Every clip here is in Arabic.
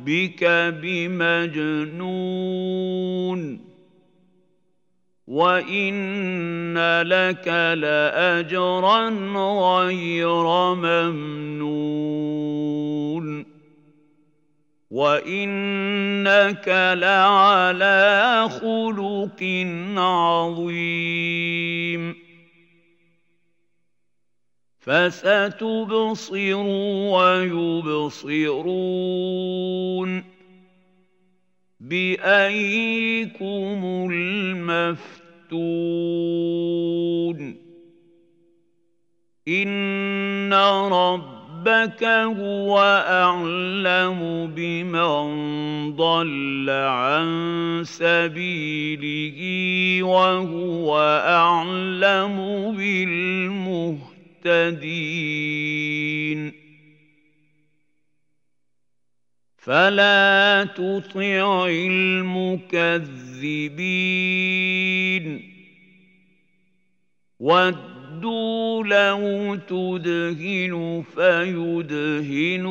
ربك بمجنون وإن لك لأجرا غير ممنون وإنك لعلى خلق عظيم فستبصر ويبصرون بأيكم المفتون إن ربك هو أعلم بمن ضل عن سبيله وهو أعلم بالمهتدين مهتدين فلا تطع المكذبين. ودوا لو تدهن فيدهنون.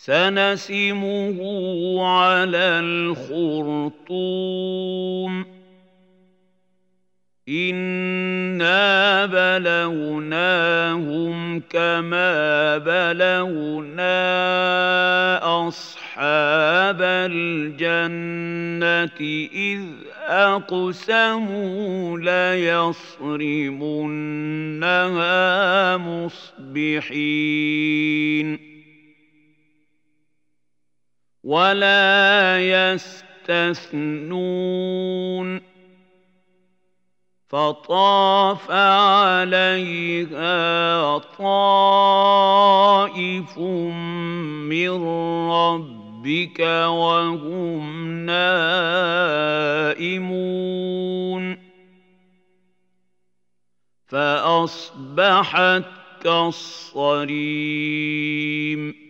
سنسمه على الخرطوم. انا بلوناهم كما بلونا اصحاب الجنه اذ اقسموا ليصرمنها مصبحين. ولا يستثنون. فطاف عليها طائف من ربك وهم نائمون. فأصبحت كالصريم.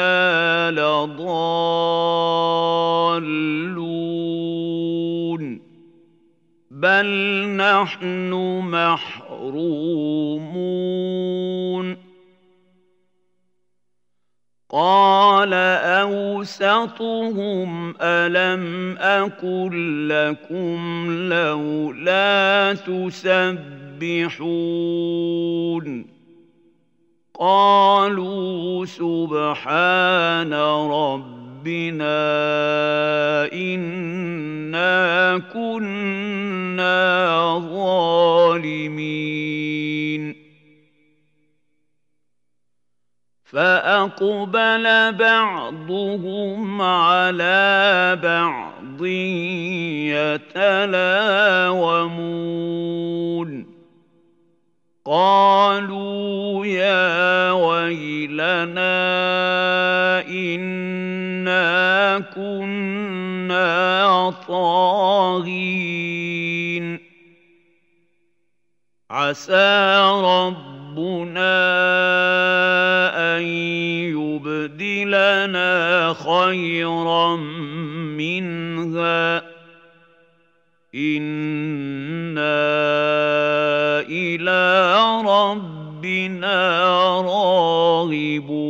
إنا لضالون بل نحن محرومون قال أوسطهم ألم أقل لكم لولا تسبحون قالوا سبحان ربنا إنا كنا ظالمين. فأقبل بعضهم على بعض يتلاومون. قالوا كنا طاغين عسى ربنا أن يبدلنا خيرا منها إِنَّا إلى ربنا راغبون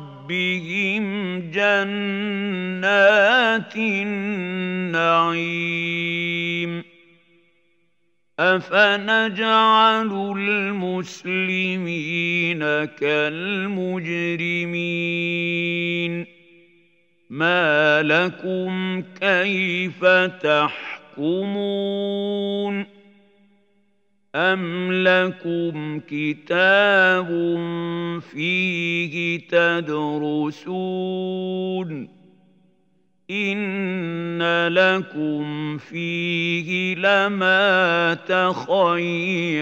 جنات النعيم أفنجعل المسلمين كالمجرمين ما لكم كيف تحكمون أم لكم كتاب فيه تدرسون إن لكم فيه لما تخيرون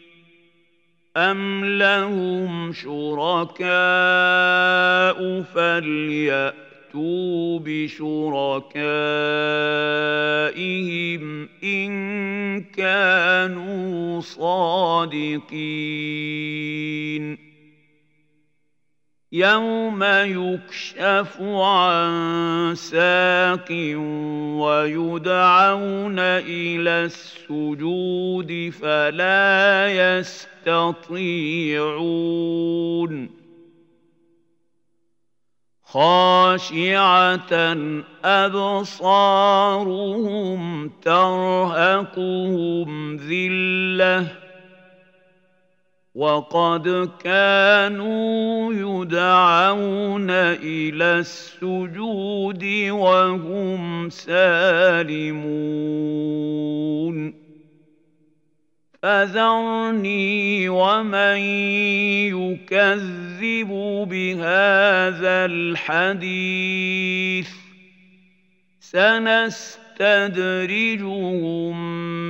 أم لهم شركاء فليأتوا بشركائهم إن كانوا صادقين يوم يكشف عن ساق ويدعون إلى السجود فلا يستطيعون خاشعة أبصارهم ترهقهم ذِلَّةٌ وقد كانوا يدعون إلى السجود وهم سالمون. فذرني ومن يكذب بهذا الحديث. سنستمع نستدرجهم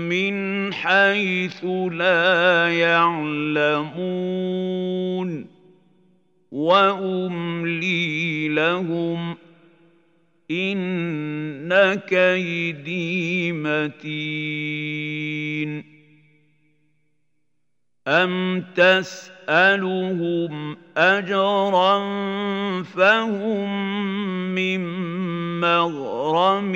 من حيث لا يعلمون وأملي لهم إن كيدي متين أم تسألهم أجرا فهم من مغرم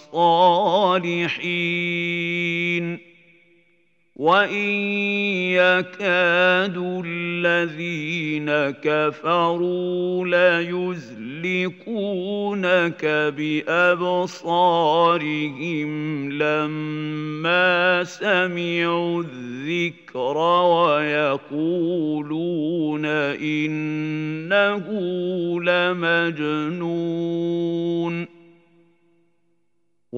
الصالحين. وإن يكاد الذين كفروا ليزلقونك بأبصارهم لما سمعوا الذكر ويقولون إنه لمجنون.